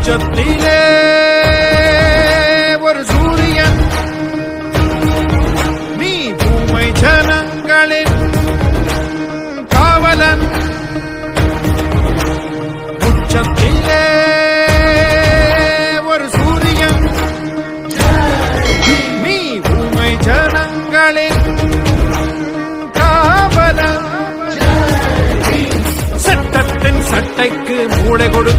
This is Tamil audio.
உச்சத்திலே ஒரு சூரியன். நீ பூமை ஜனங்களின் காவலன். உச்சத்திலே ஒரு சூரியன். நீ பூமை ஜனங்களின் காவலன். சட்டத்தின் சட்டைக்கு மூளை கொடுத்த